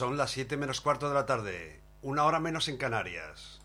Son las 7 menos cuarto de la tarde, una hora menos en Canarias.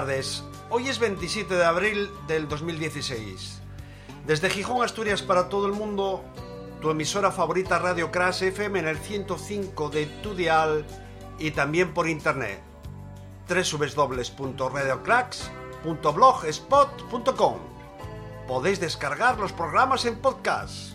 Tardes. Hoy es 27 de abril del 2016. Desde Gijón, Asturias, para todo el mundo, tu emisora favorita Radio Crash FM en el 105 de tu dial y también por internet. www.radiocracks.blogspot.com Podéis descargar los programas en podcast.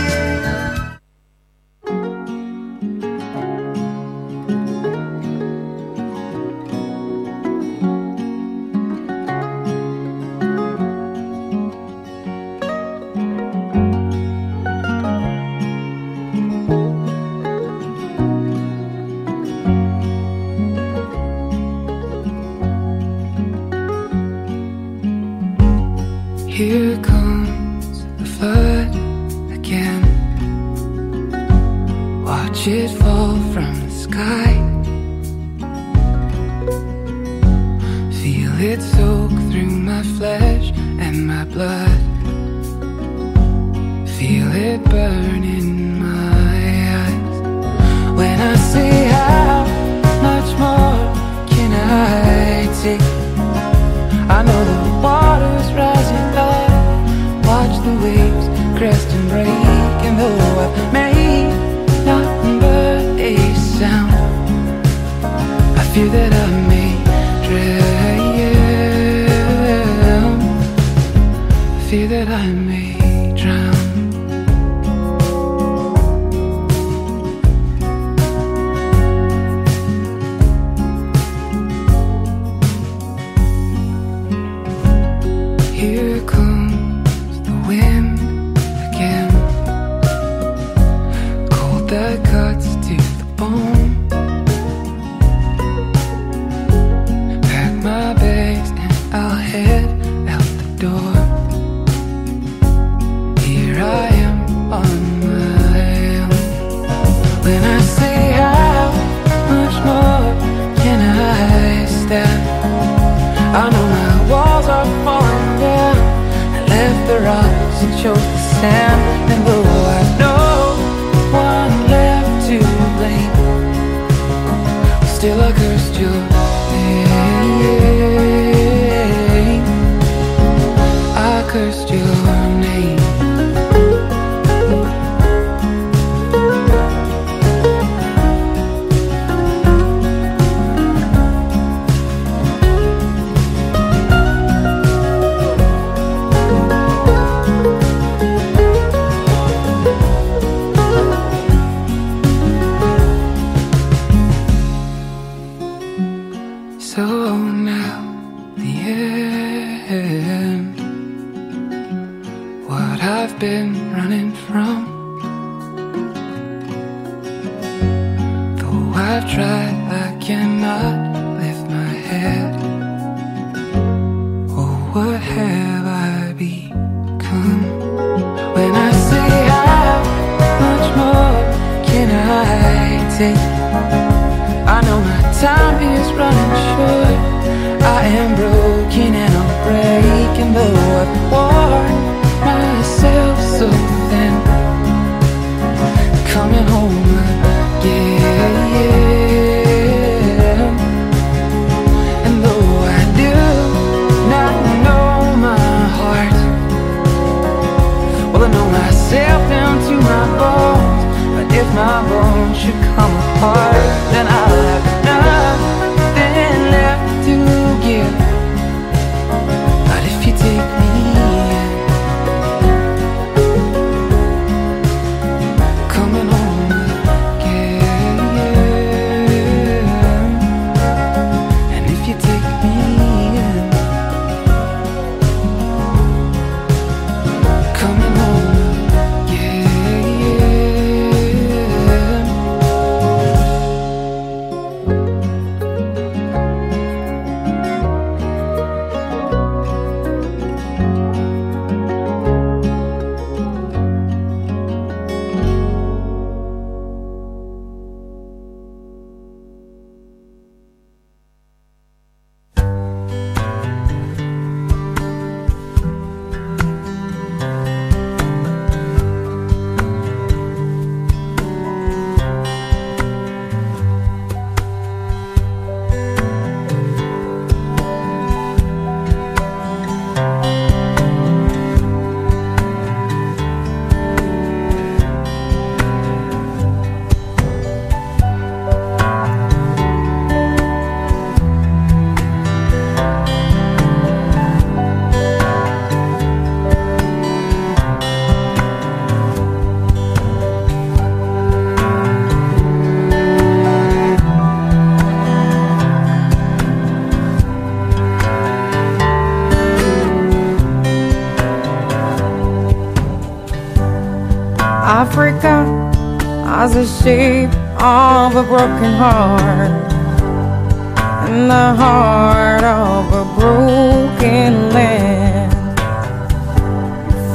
Fear that I may drown. Fear that I may take? I know my time is running short. I am broken and I'm breaking, though I've worn myself so thin. Coming home again. Bones should come apart, then I'll have as a shape of a broken heart and the heart of a broken land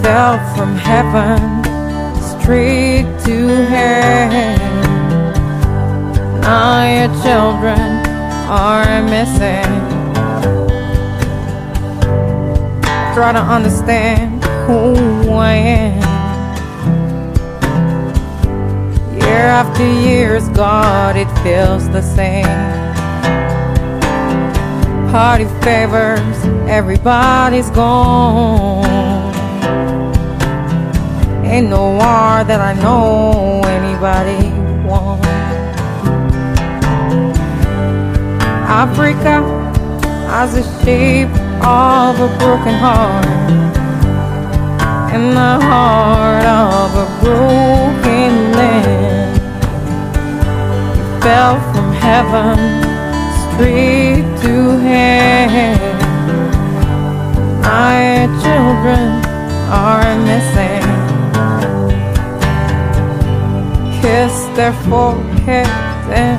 fell from heaven straight to hell. Now your children are missing. Try to understand who I am. Year after years, God, it feels the same. Party favors, everybody's gone. Ain't no war that I know anybody won. Africa has the shape of a broken heart in the heart of a broken land. Fell from heaven straight to hell. My children are missing. Kiss their foreheads and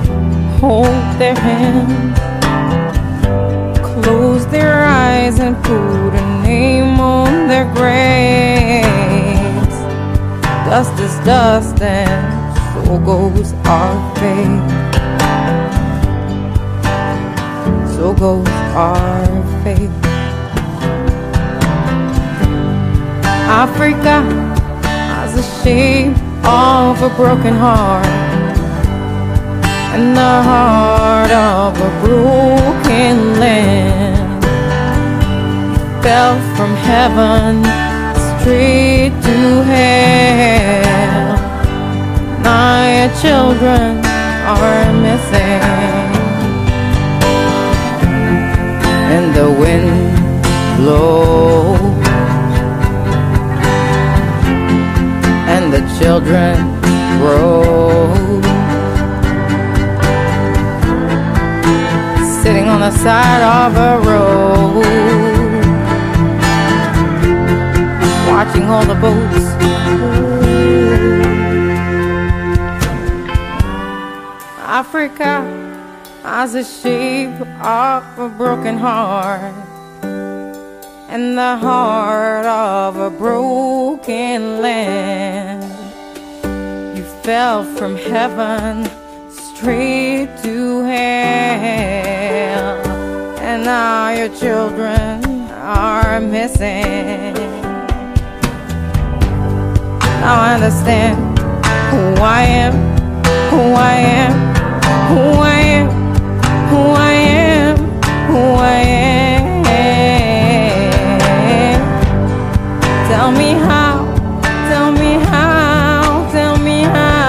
hold their hands. Close their eyes and put a name on their graves. Dust is dust, and goes our faith. So goes our faith. Africa has the shape of a broken heart and the heart of a broken land fell from heaven straight to hell. Your children are missing, and the wind blows, and the children grow. sitting on the side of a road, watching all the boats. Africa as the shape of a broken heart and the heart of a broken land. You fell from heaven straight to hell, and now your children are missing. Now I understand who I am, who I am, who I am, who I am, who I am. Tell me how, tell me how, tell me how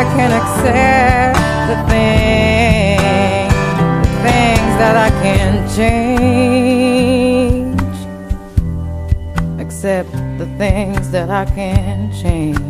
I can accept the things, the things that I can change. Accept the things that I can change.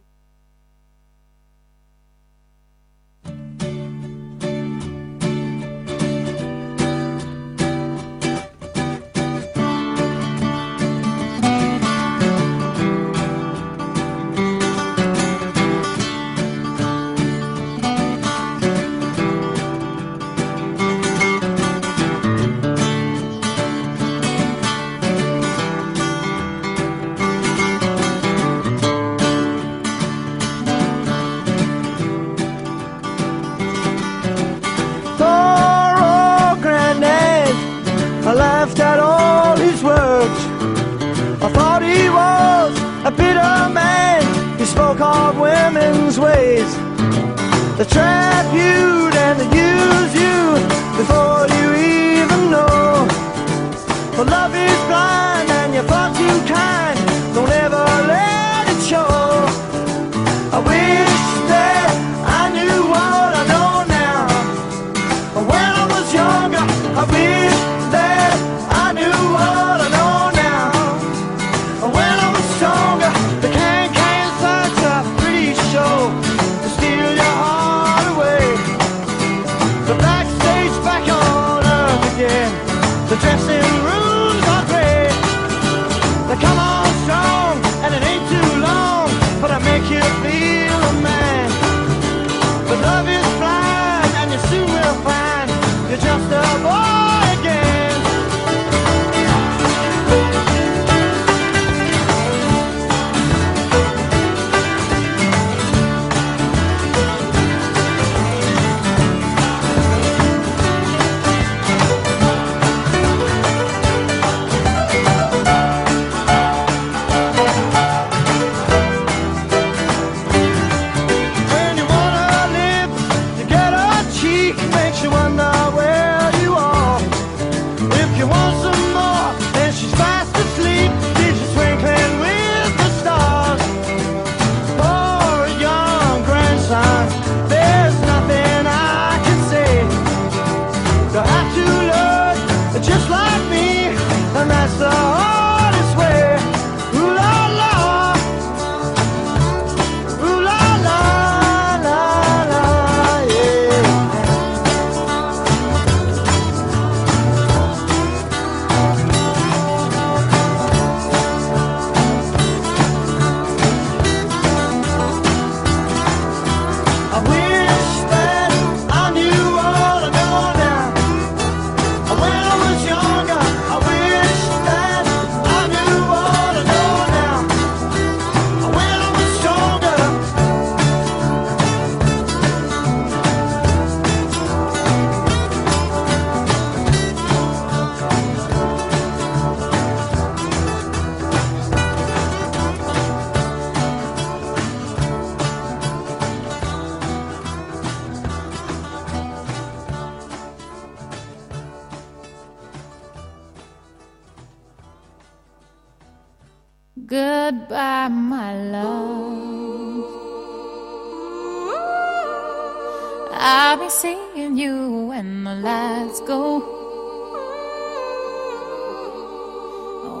I'll be seeing you when the lights go.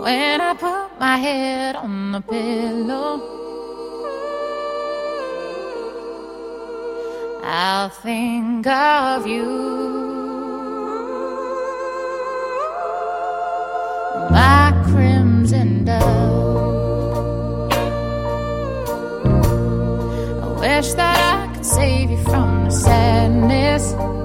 When I put my head on the pillow, I'll think of you. My crimson dove. I wish that I could save you from sadness.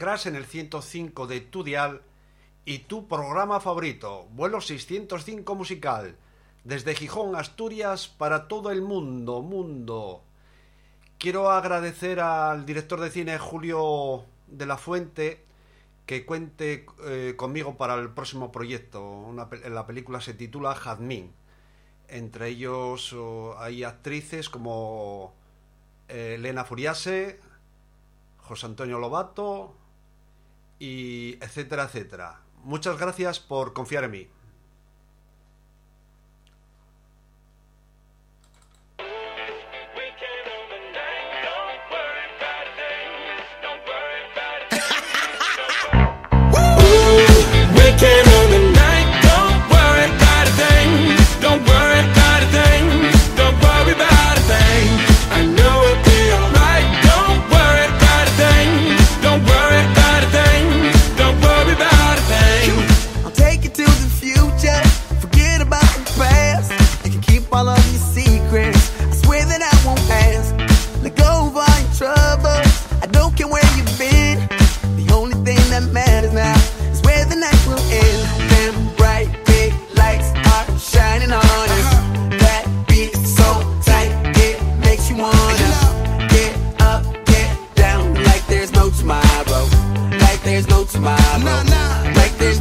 Crash en el 105 de tu dial y tu programa favorito, vuelo 605 musical, desde Gijón, Asturias, para todo el mundo, mundo. Quiero agradecer al director de cine Julio de la Fuente que cuente eh, conmigo para el próximo proyecto. Una la película se titula Jazmín. Entre ellos hay actrices como eh, Elena Furiase, José Antonio Lobato y etcétera, etcétera. Muchas gracias por confiar en mí.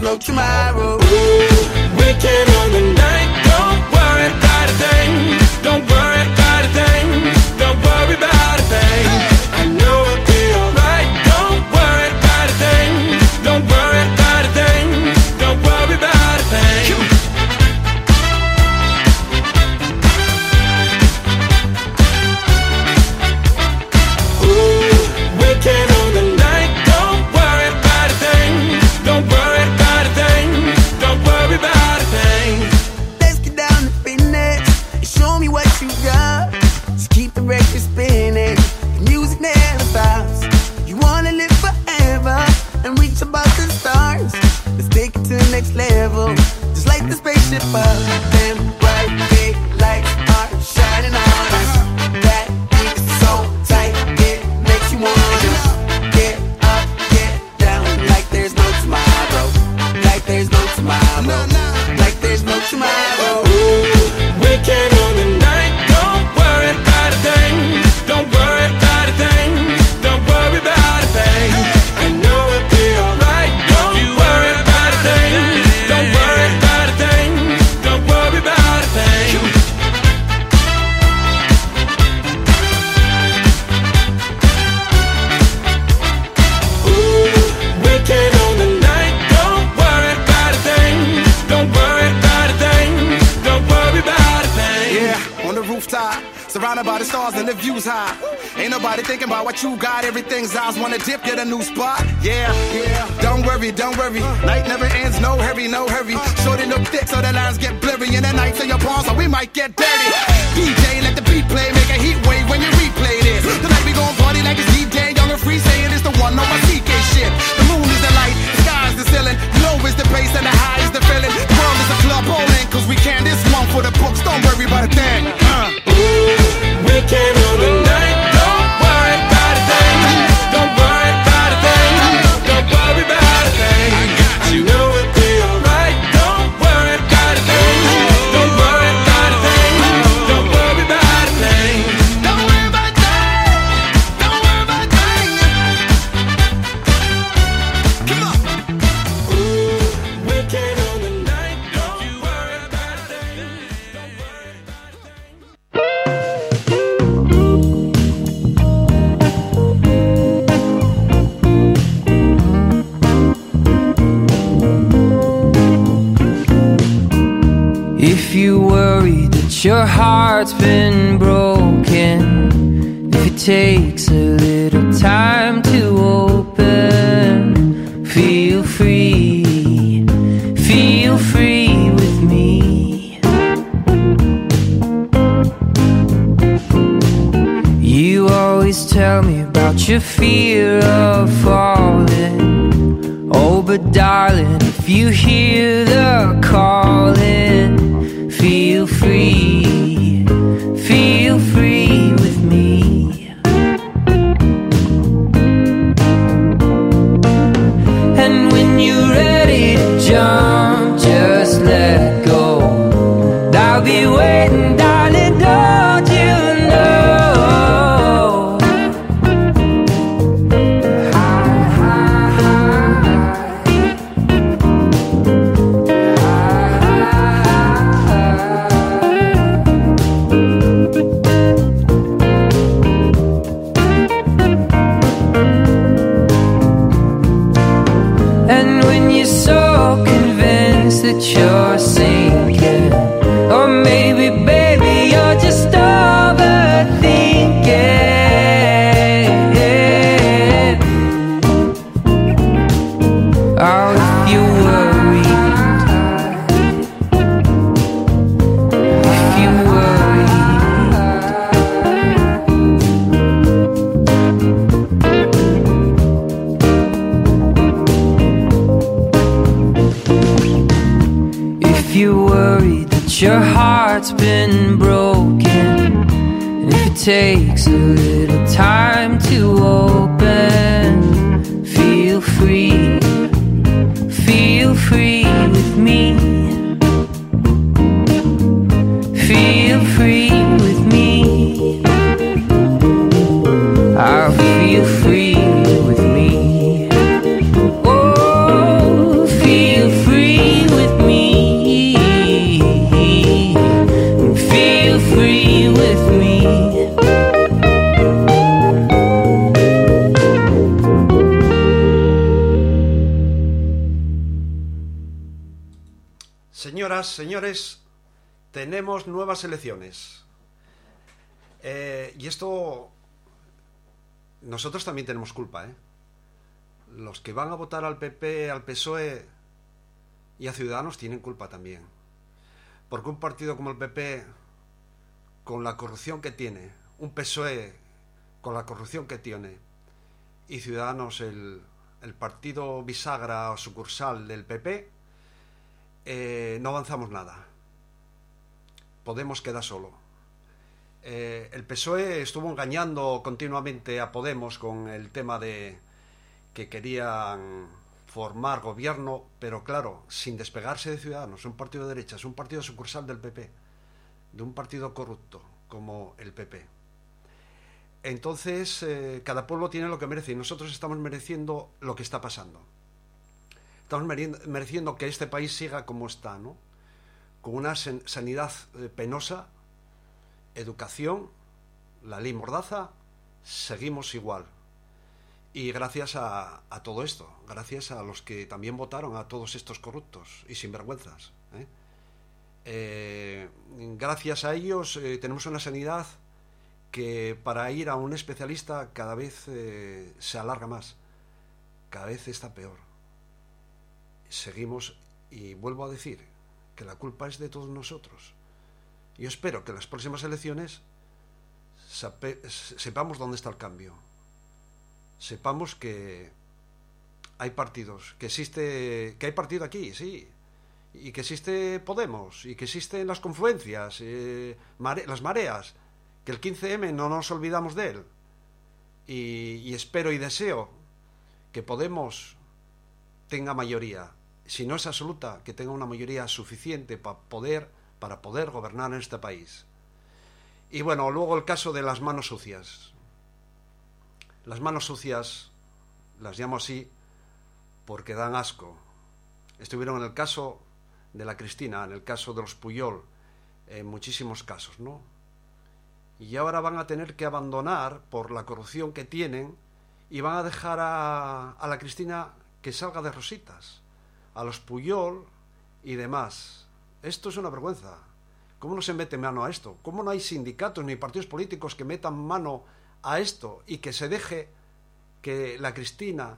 no tomorrow. Ooh, we can own the night. Don't worry about a thing. Don't worry. your heart's been broken, if it takes takes a tenemos nuevas elecciones. Eh, y esto, nosotros también tenemos culpa, ¿eh? Los que van a votar al PP, al PSOE y a Ciudadanos tienen culpa también. Porque un partido como el PP, con la corrupción que tiene, un PSOE con la corrupción que tiene, y Ciudadanos, el partido bisagra o sucursal del PP, eh, no avanzamos nada. Podemos queda solo. Eh, el PSOE estuvo engañando continuamente a Podemos con el tema de que querían formar gobierno, pero claro, sin despegarse de Ciudadanos, un partido de derechas, un partido sucursal del PP, de un partido corrupto como el PP. Entonces, eh, cada pueblo tiene lo que merece y nosotros estamos mereciendo lo que está pasando. Estamos mereciendo que este país siga como está, ¿no? Con una sanidad eh, penosa, educación, la ley mordaza, seguimos igual. Y gracias a, todo esto, gracias a los que también votaron, a todos estos corruptos y sinvergüenzas. ¿eh? Eh, gracias a ellos eh, tenemos una sanidad que para ir a un especialista cada vez se alarga más, cada vez está peor. Seguimos, y vuelvo a decir, que la culpa es de todos nosotros. Yo espero que en las próximas elecciones sepamos dónde está el cambio. Sepamos que hay partidos, que existe, que hay partido aquí, sí, y que existe Podemos, y que existen las confluencias, eh, las mareas, que el 15M no nos olvidamos de él. Y espero y deseo que Podemos tenga mayoría, si no es absoluta, que tenga una mayoría suficiente para poder, para poder gobernar en este país. Y bueno, luego el caso de las manos sucias. Las manos sucias, las llamo así porque dan asco. Estuvieron en el caso de la Cristina, en el caso de los Puyol, en muchísimos casos, ¿no? Y ahora van a tener que abandonar por la corrupción que tienen y van a dejar a, a la Cristina que salga de rositas, a los Puyol y demás. Esto es una vergüenza. ¿Cómo no se mete mano a esto? ¿Cómo no hay sindicatos ni partidos políticos que metan mano a esto y que se deje que la Cristina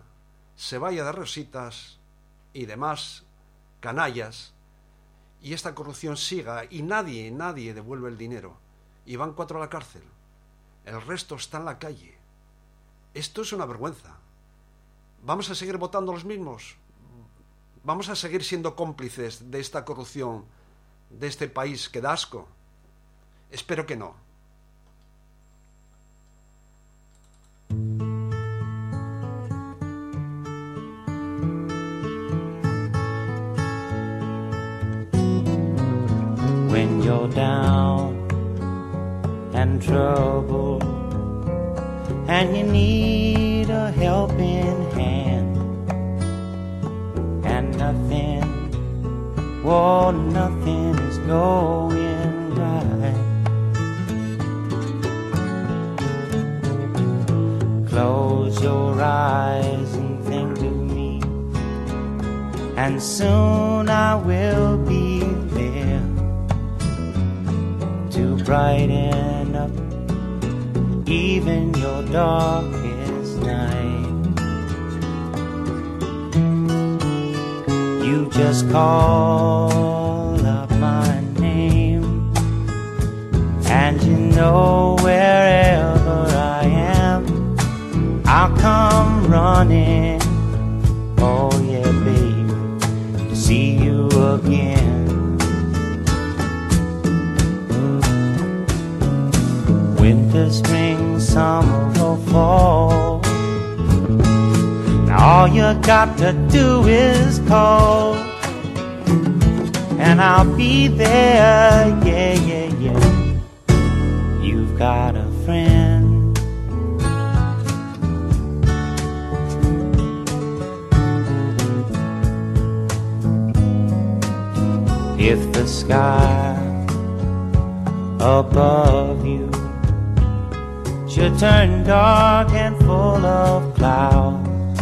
se vaya de rositas y demás canallas y esta corrupción siga y nadie, nadie devuelve el dinero y van cuatro a la cárcel? El resto está en la calle. Esto es una vergüenza. ¿Vamos a seguir votando los mismos? ¿Vamos a seguir siendo cómplices de esta corrupción de este país que da? Espero que no. when you're down and troubled and you need a helping nothing, oh, nothing is going right. Close your eyes and think of me, and soon I will be there to brighten up even your darkest night. Just call up my name, and you know wherever I am, I'll come running. Oh, yeah, baby, to see you again. winter, spring, summer, or fall. All you got to do is call, and I'll be there. Yeah, yeah, yeah. You've got a friend. If the sky above you should turn dark and full of clouds,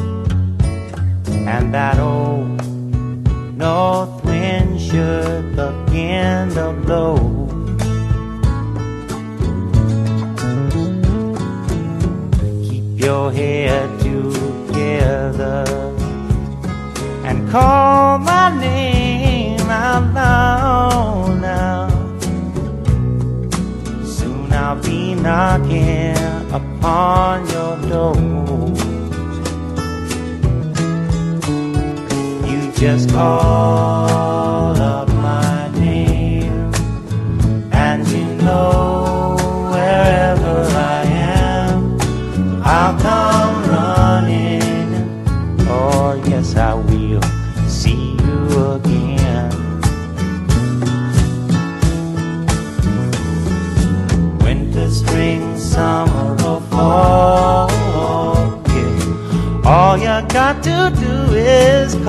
and that blow. Keep your head together and call my name out loud now. Soon I'll be knocking upon your door. You just call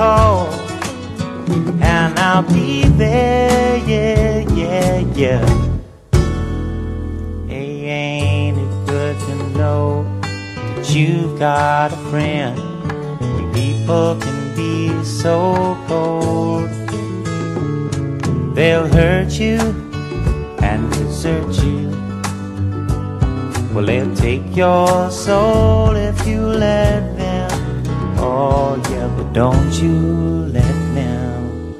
call, and I'll be there. Yeah, yeah, yeah. Hey, ain't it good to know that you've got a friend? People can be so cold. They'll hurt you and desert you. Well, they'll take your soul if you let don't you let them.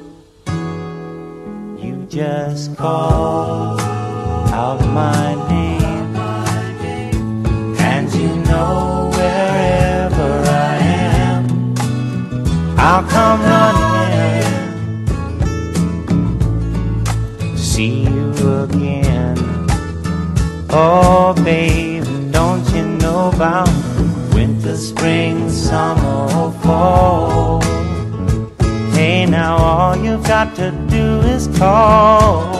You just call out my name, and you know wherever I am, I'll come running. See you again. Oh, babe, don't you know about winter, spring, summer, or fall? Hey, now all you've got to do is call.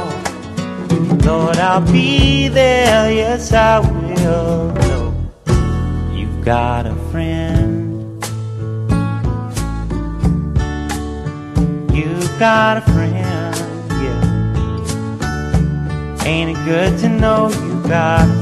Lord, I'll be there, yes, I will. Know You've got a friend. You've got a friend, yeah. Ain't it good to know you got?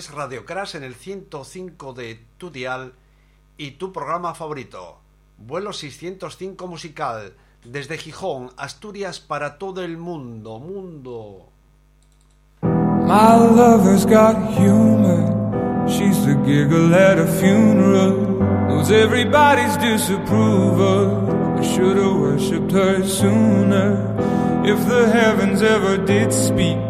es Radio Crash en el 105 de tu dial y tu programa favorito, Vuelo 605 Musical, desde Gijón, Asturias para todo el mundo, mundo. My lover's got humor, she's the giggle at a funeral, knows everybody's disapproval, I should've worshipped her sooner, if the heavens ever did speak.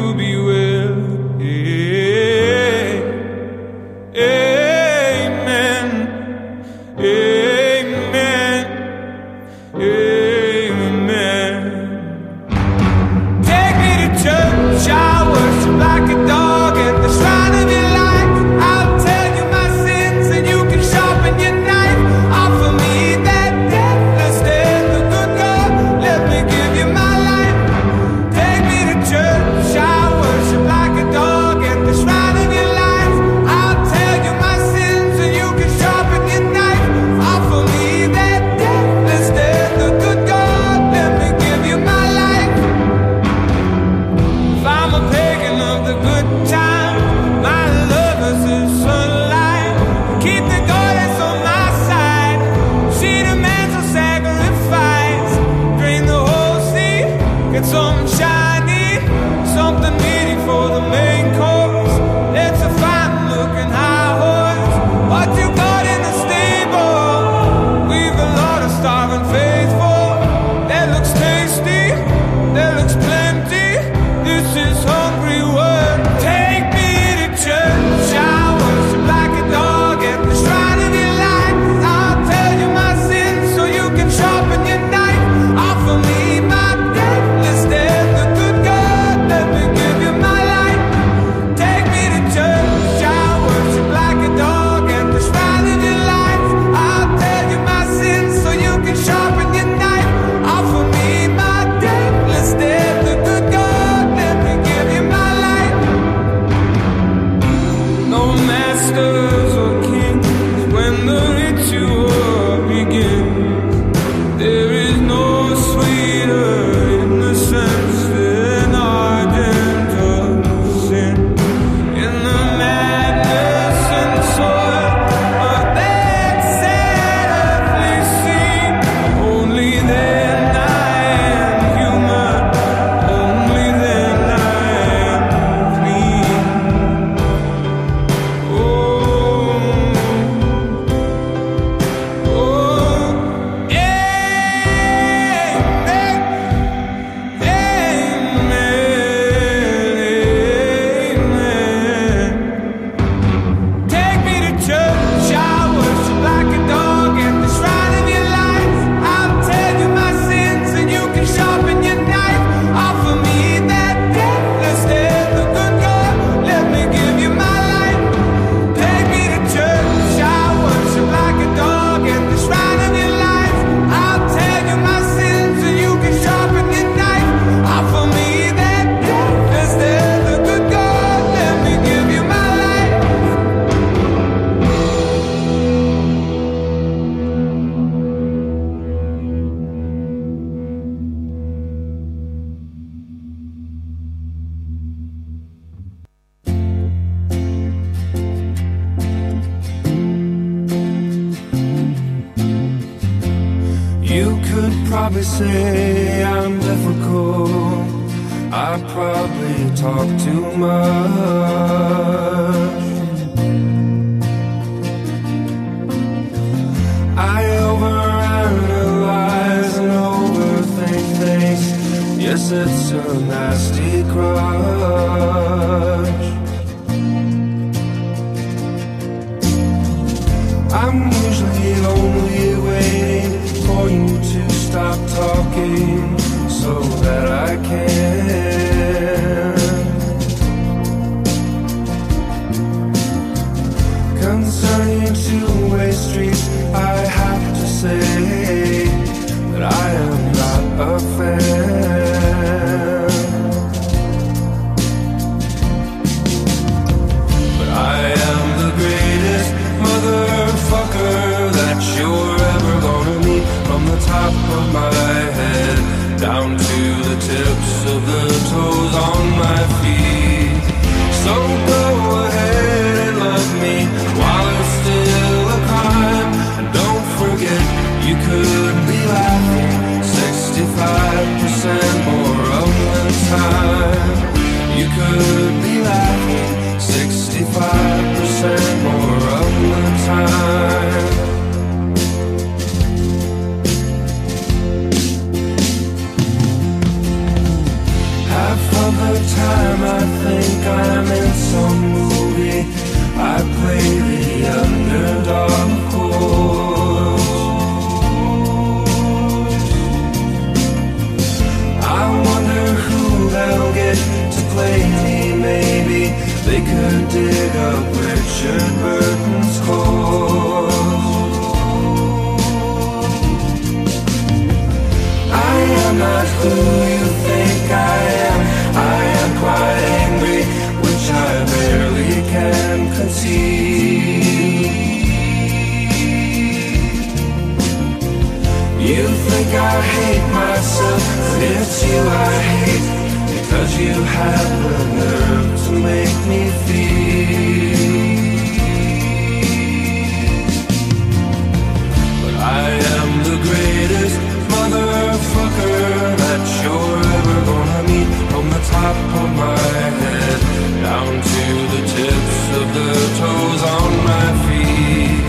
probably say I'm difficult. I probably talk too much. I overanalyze and overthink things. Yes, it's a nasty crush they could dig up Richard Burton's corpse. I am not who you think I am. I am quite angry, which I barely can conceive. You think I hate myself, but it's you I hate because you have the nerve But I am the greatest motherfucker that you're ever gonna meet from the top of my head down to the tips of the toes on my feet.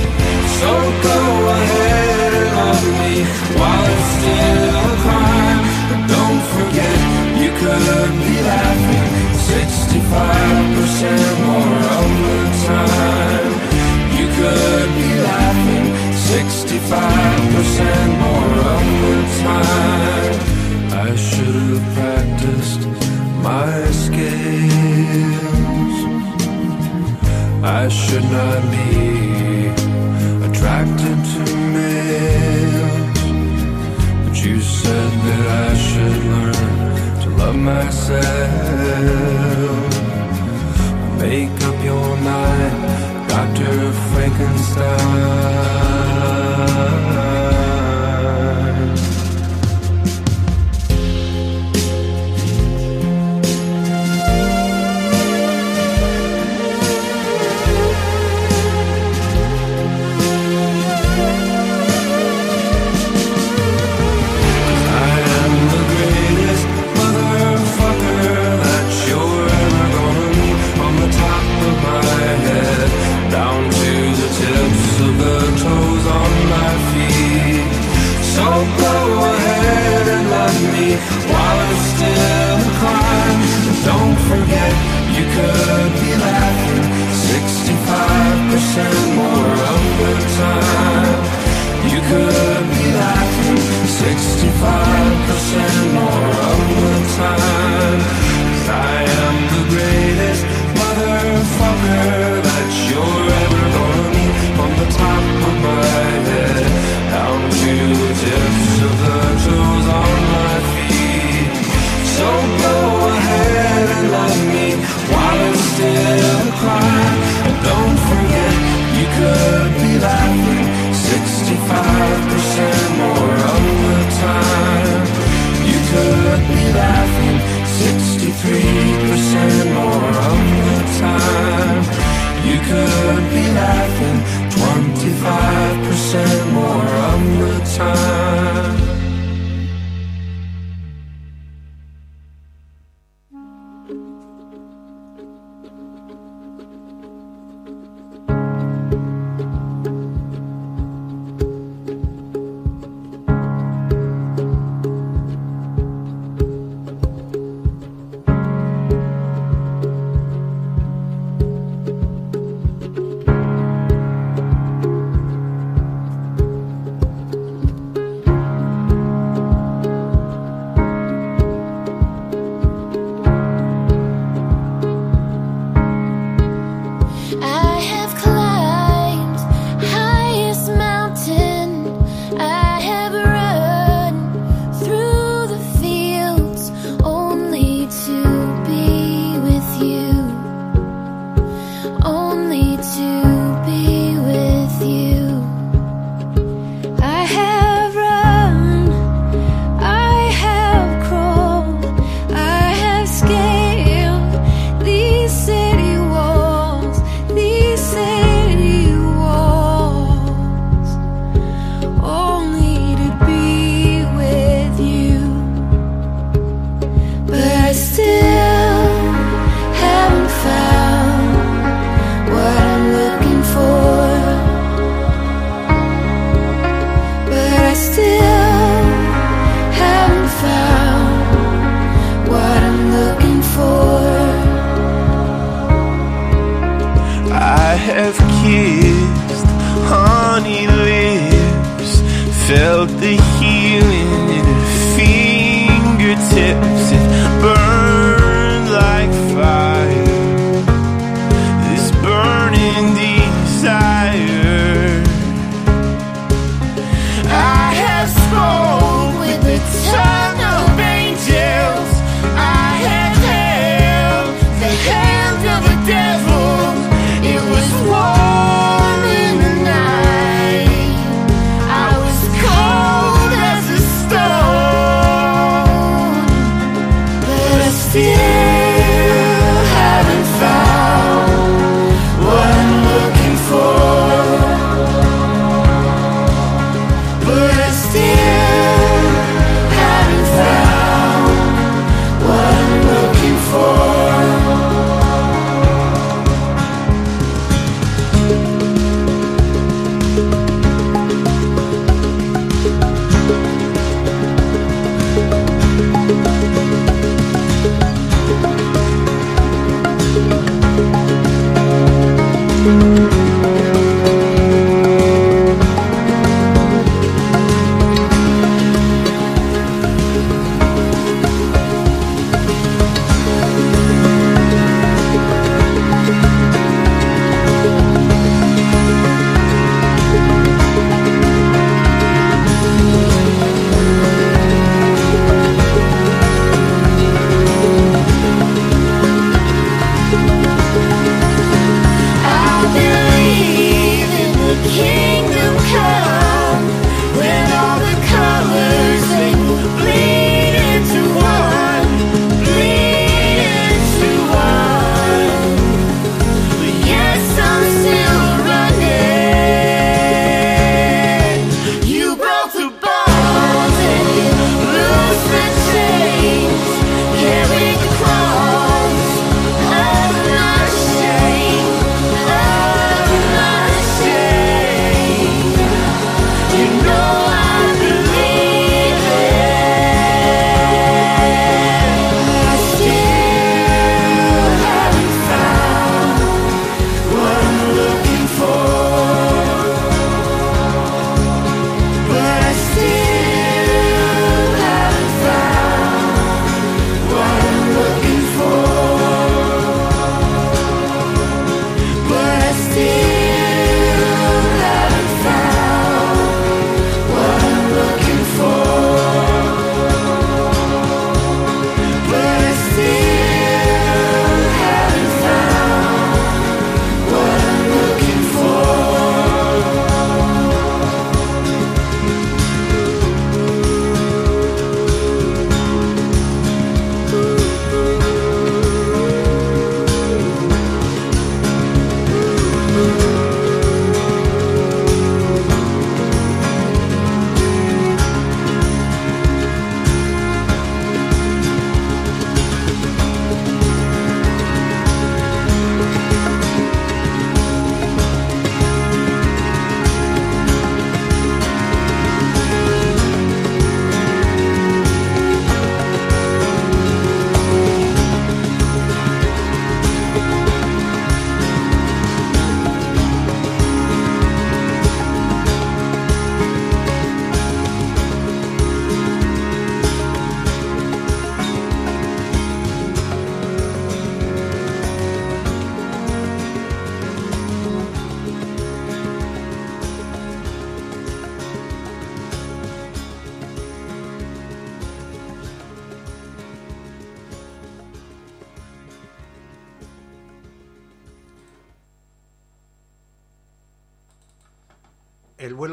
So go ahead and love me while it's still a crime. But don't forget you could be laughing 65% more of the time. You could be laughing 65% more of the time. I should have practiced my skills. I should not be attracted to males. But you said that I should learn love myself. Make up your mind, Dr. Frankenstein.